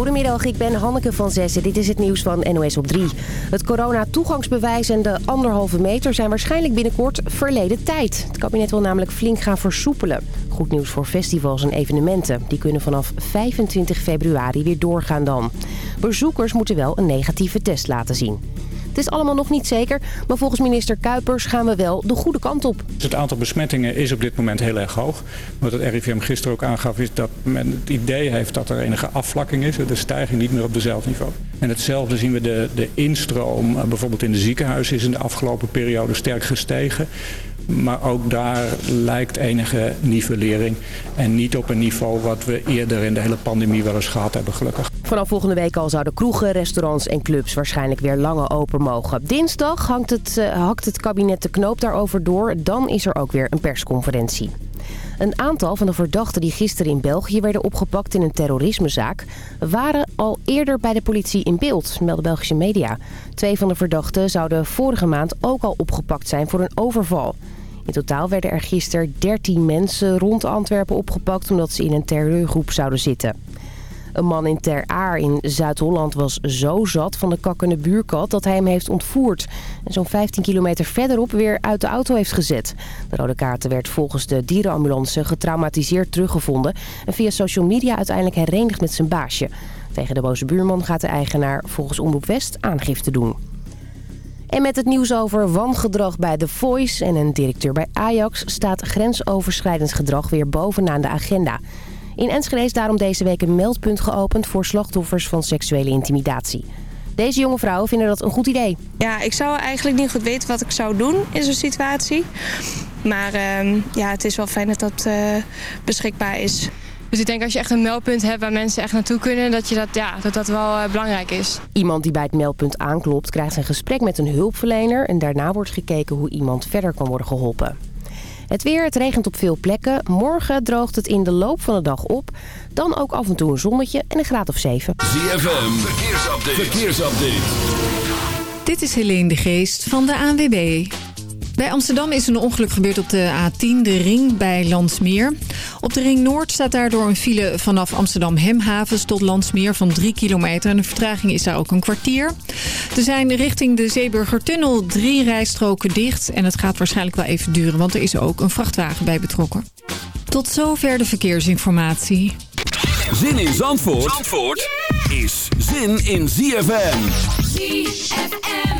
Goedemiddag, ik ben Hanneke van Zessen. Dit is het nieuws van NOS op 3. Het corona-toegangsbewijs en de anderhalve meter zijn waarschijnlijk binnenkort verleden tijd. Het kabinet wil namelijk flink gaan versoepelen. Goed nieuws voor festivals en evenementen. Die kunnen vanaf 25 februari weer doorgaan dan. Bezoekers moeten wel een negatieve test laten zien. Het is allemaal nog niet zeker, maar volgens minister Kuipers gaan we wel de goede kant op. Dus het aantal besmettingen is op dit moment heel erg hoog. Wat het RIVM gisteren ook aangaf is dat men het idee heeft dat er enige afvlakking is. De stijging niet meer op dezelfde niveau. En hetzelfde zien we de, de instroom, eh, bijvoorbeeld in de ziekenhuizen is in de afgelopen periode sterk gestegen. Maar ook daar lijkt enige nivellering. En niet op een niveau wat we eerder in de hele pandemie wel eens gehad hebben, gelukkig. Vanaf volgende week al zouden kroegen, restaurants en clubs waarschijnlijk weer langer open mogen. Dinsdag hangt het, uh, hakt het kabinet de knoop daarover door. Dan is er ook weer een persconferentie. Een aantal van de verdachten die gisteren in België werden opgepakt in een terrorismezaak... waren al eerder bij de politie in beeld, melden Belgische media. Twee van de verdachten zouden vorige maand ook al opgepakt zijn voor een overval. In totaal werden er gisteren 13 mensen rond Antwerpen opgepakt omdat ze in een terreurgroep zouden zitten. Een man in Ter Aar in Zuid-Holland was zo zat van de kakkende buurkat dat hij hem heeft ontvoerd. En zo'n 15 kilometer verderop weer uit de auto heeft gezet. De rode kaarten werd volgens de dierenambulance getraumatiseerd teruggevonden. En via social media uiteindelijk herenigd met zijn baasje. Tegen de boze buurman gaat de eigenaar volgens Omroep West aangifte doen. En met het nieuws over wangedrag bij The Voice en een directeur bij Ajax... staat grensoverschrijdend gedrag weer bovenaan de agenda. In Enschede is daarom deze week een meldpunt geopend... voor slachtoffers van seksuele intimidatie. Deze jonge vrouwen vinden dat een goed idee. Ja, ik zou eigenlijk niet goed weten wat ik zou doen in zo'n situatie. Maar uh, ja, het is wel fijn dat dat uh, beschikbaar is. Dus ik denk als je echt een meldpunt hebt waar mensen echt naartoe kunnen... dat je dat, ja, dat, dat wel uh, belangrijk is. Iemand die bij het meldpunt aanklopt krijgt een gesprek met een hulpverlener... en daarna wordt gekeken hoe iemand verder kan worden geholpen. Het weer, het regent op veel plekken. Morgen droogt het in de loop van de dag op. Dan ook af en toe een zonnetje en een graad of 7. ZFM, verkeersupdate. verkeersupdate. Dit is Helene de Geest van de ANWB. Bij Amsterdam is een ongeluk gebeurd op de A10, de ring bij Landsmeer. Op de ring Noord staat daardoor een file vanaf Amsterdam Hemhavens tot Landsmeer van 3 kilometer. En de vertraging is daar ook een kwartier. Er zijn richting de Zeeburgertunnel drie rijstroken dicht. En het gaat waarschijnlijk wel even duren, want er is ook een vrachtwagen bij betrokken. Tot zover de verkeersinformatie. Zin in Zandvoort, Zandvoort is zin in ZFM. ZFM.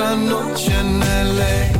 otra noche en LA,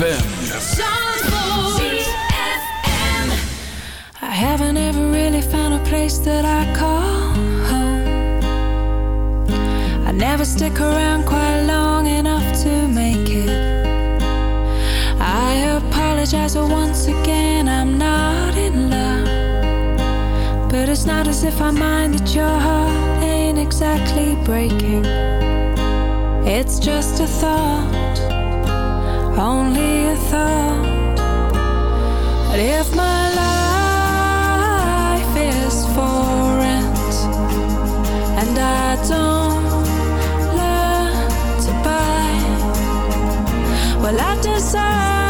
ZFM. I haven't ever really found a place that I call home. I never stick around quite long enough to make it. I apologize once again, I'm not in love. But it's not as if I mind that your heart ain't exactly breaking. It's just a thought, only a thought. But if my life is for rent and I don't learn to buy, well, I deserve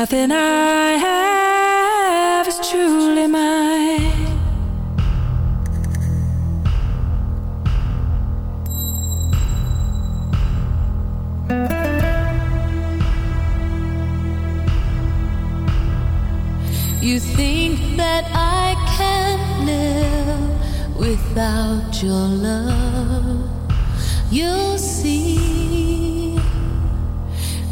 Nothing I have is truly mine. You think that I can live without your love. You'll see.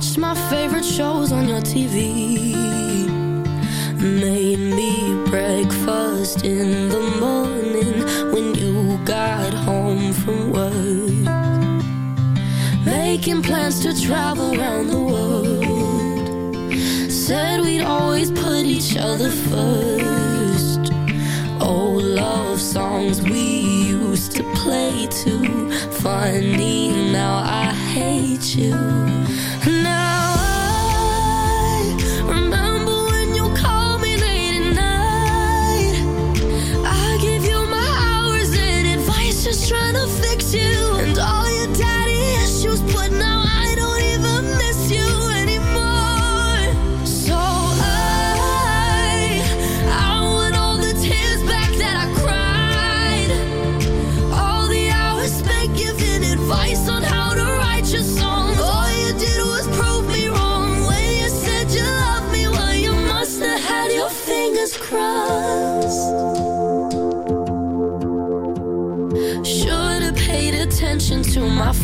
watched my favorite shows on your TV. Made me breakfast in the morning when you got home from work. Making plans to travel around the world. Said we'd always put each other first. Old love songs we used to play to. Funny, now I hate you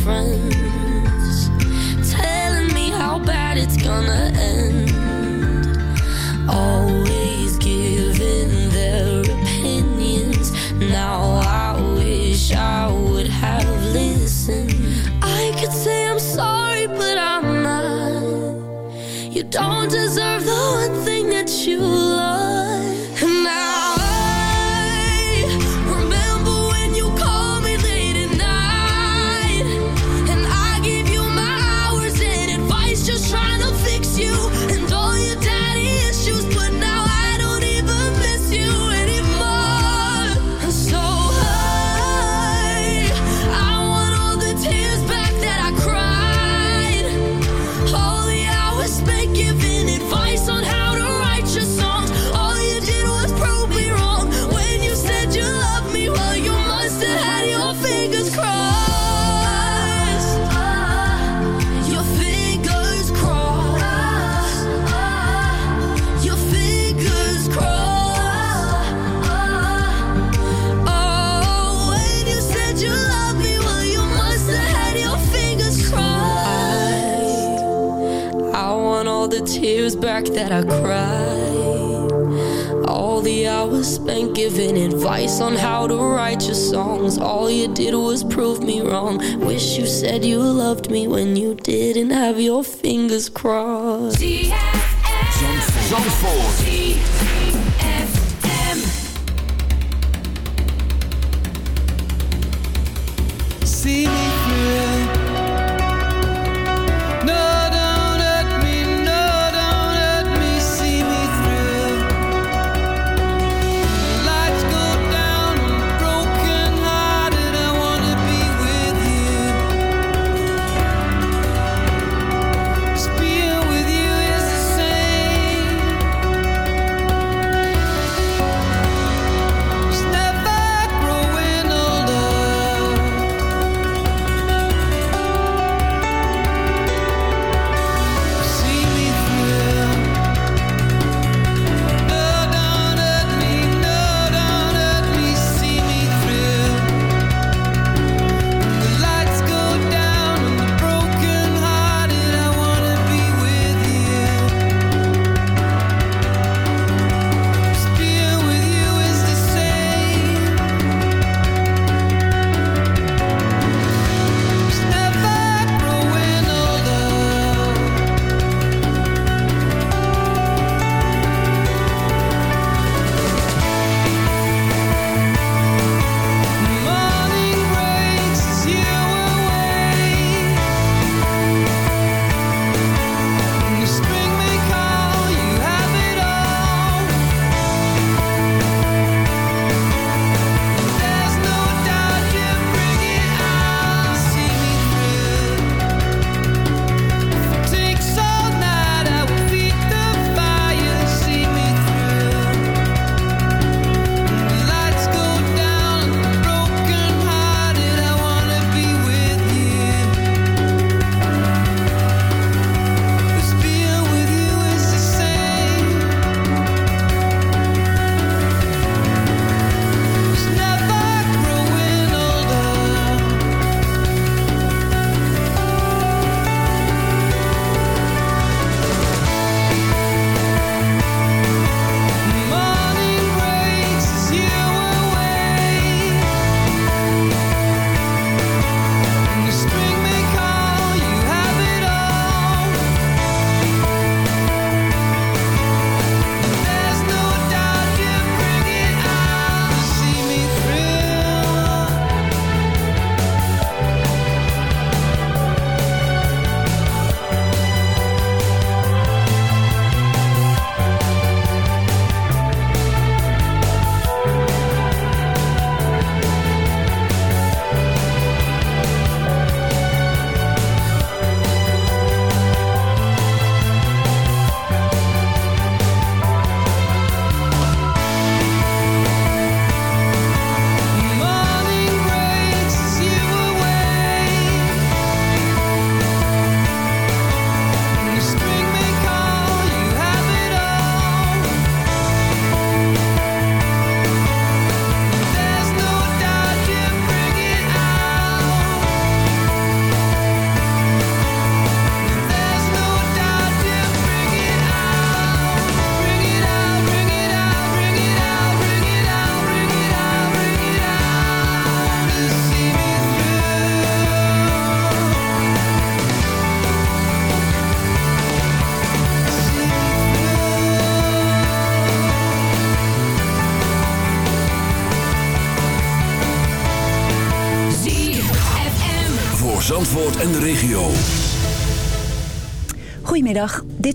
friends.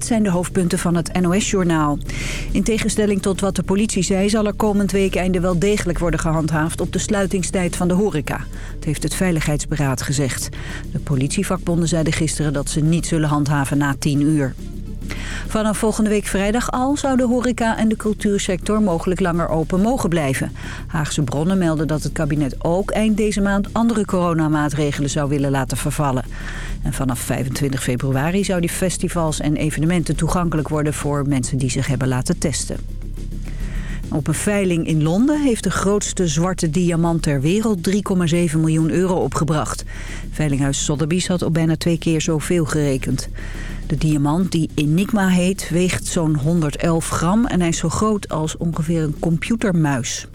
Zijn de hoofdpunten van het NOS-journaal. In tegenstelling tot wat de politie zei... zal er komend weekende wel degelijk worden gehandhaafd... op de sluitingstijd van de horeca. Dat heeft het Veiligheidsberaad gezegd. De politievakbonden zeiden gisteren dat ze niet zullen handhaven na 10 uur. Vanaf volgende week vrijdag al zou de horeca en de cultuursector mogelijk langer open mogen blijven. Haagse bronnen melden dat het kabinet ook eind deze maand andere coronamaatregelen zou willen laten vervallen. En vanaf 25 februari zouden festivals en evenementen toegankelijk worden voor mensen die zich hebben laten testen. Op een veiling in Londen heeft de grootste zwarte diamant ter wereld 3,7 miljoen euro opgebracht. Veilinghuis Sotheby's had op bijna twee keer zoveel gerekend. De diamant, die Enigma heet, weegt zo'n 111 gram en hij is zo groot als ongeveer een computermuis.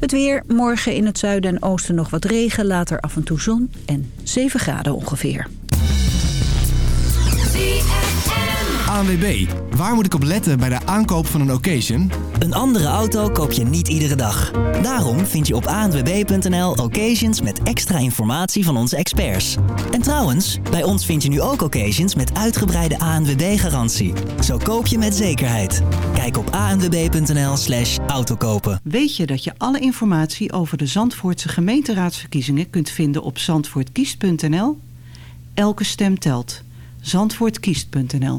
Het weer, morgen in het zuiden en oosten nog wat regen, later af en toe zon en 7 graden ongeveer. ANWB, waar moet ik op letten bij de aankoop van een occasion? Een andere auto koop je niet iedere dag. Daarom vind je op anwb.nl occasions met extra informatie van onze experts. En trouwens, bij ons vind je nu ook occasions met uitgebreide ANWB-garantie. Zo koop je met zekerheid. Kijk op anwb.nl slash autokopen. Weet je dat je alle informatie over de Zandvoortse gemeenteraadsverkiezingen kunt vinden op zandvoortkiest.nl? Elke stem telt. Zandvoortkiest.nl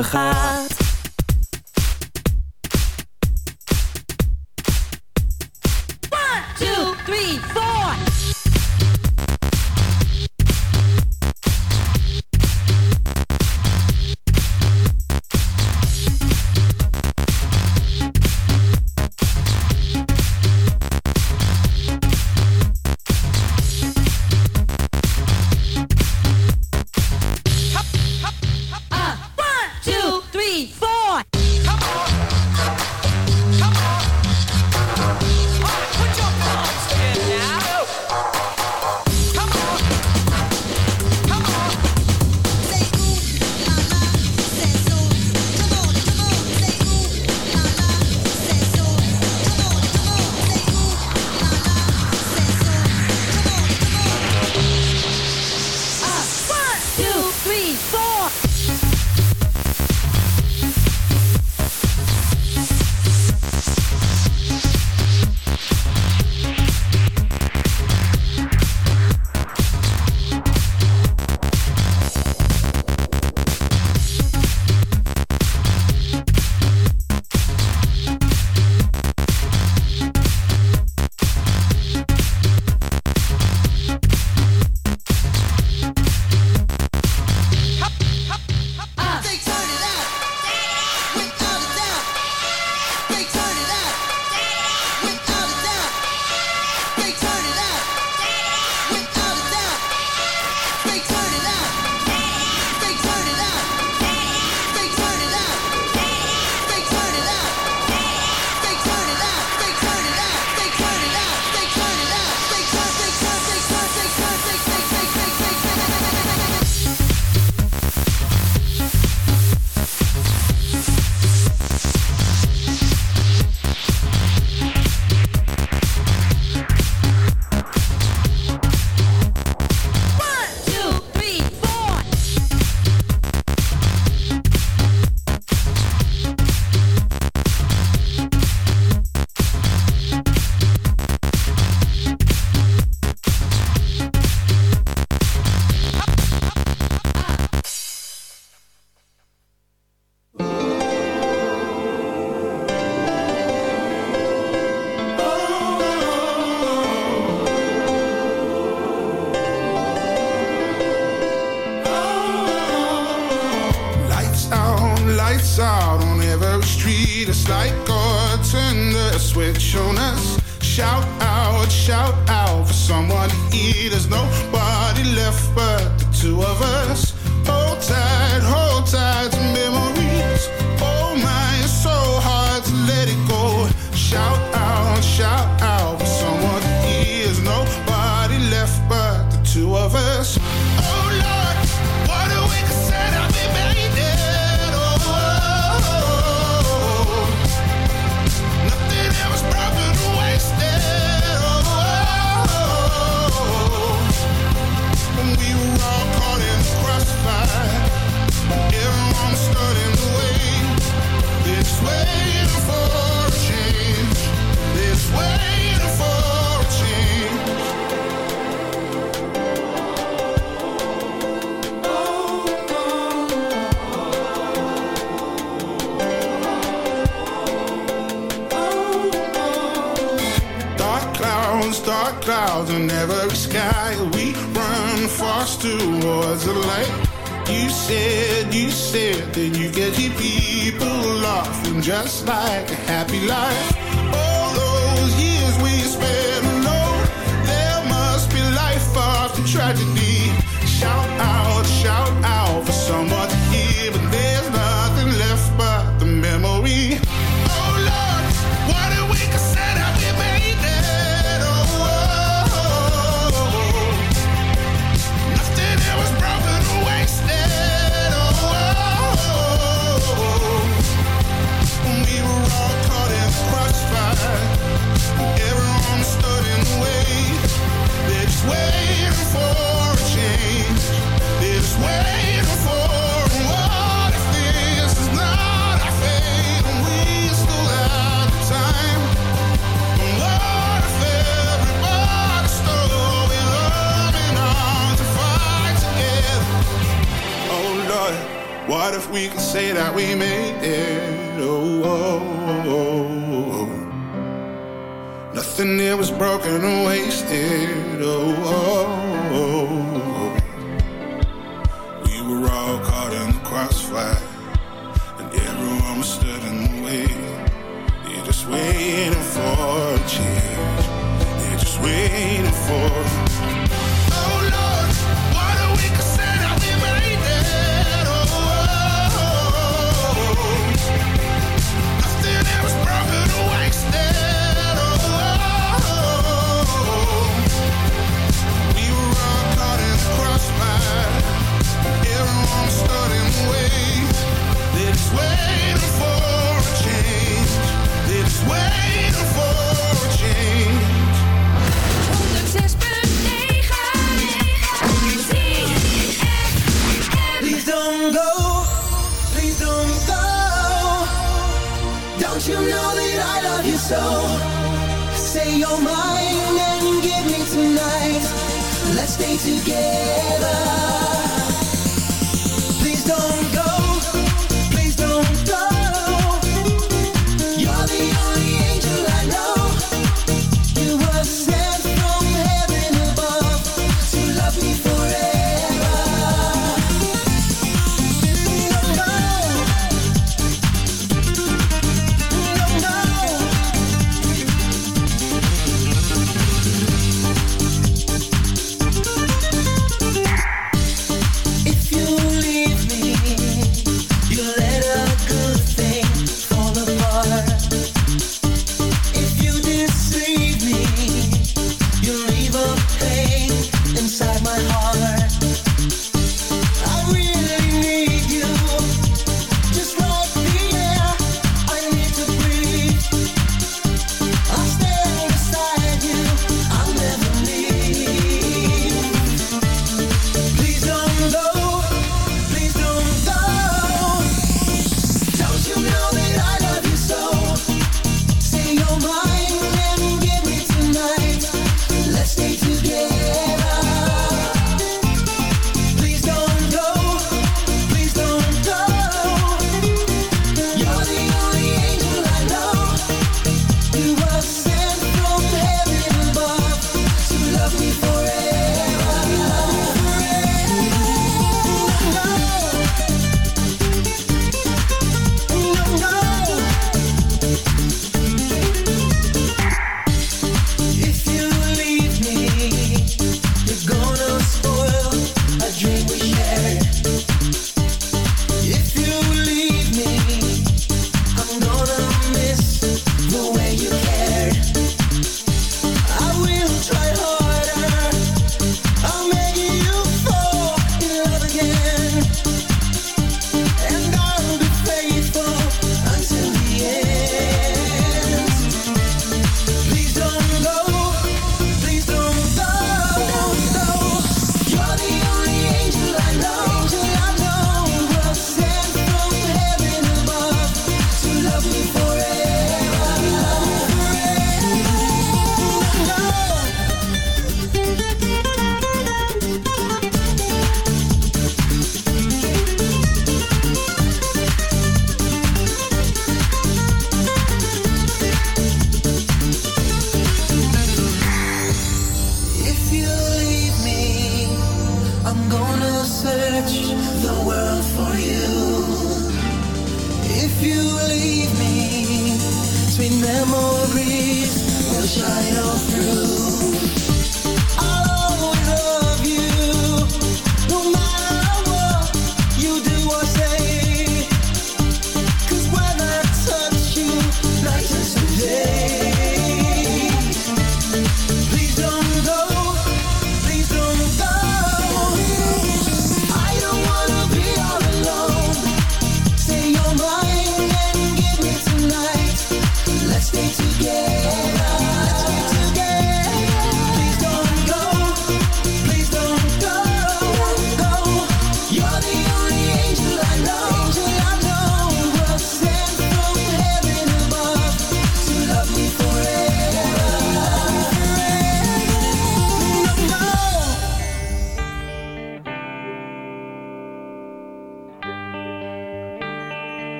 open gaat towards the light. You said, you said that you get your people lost, and just like a happy life. What if we could say that we made it? Oh, oh, oh, oh. oh. nothing here was broken or wasted. oh. oh, oh.